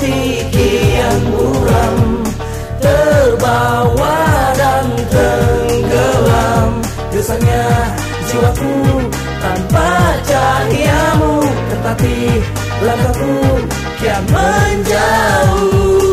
hati kian buram Terbawa dan tenggelam. Dosanya jiwaku tanpa cahayamu Tetapi langkahku kian menjauh.